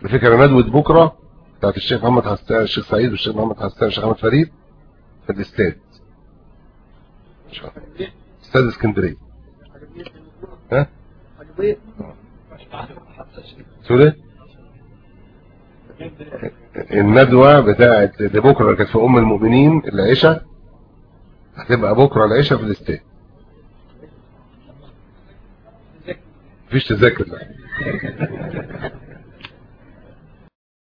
على فكره ندوه بكرة بتاعت الشيخ محمد حسان الشيخ سعيد والشيخ محمد حسان والشيخ محمد فريد في الاستاد. استاد اسكندرية. ها؟ سوري إيه؟ الندوة بتاعت بكرة اللي كانت في أم المؤمنين العشاء هتبقى بكرة العشاء في الاستاد. مفيش تذاكر.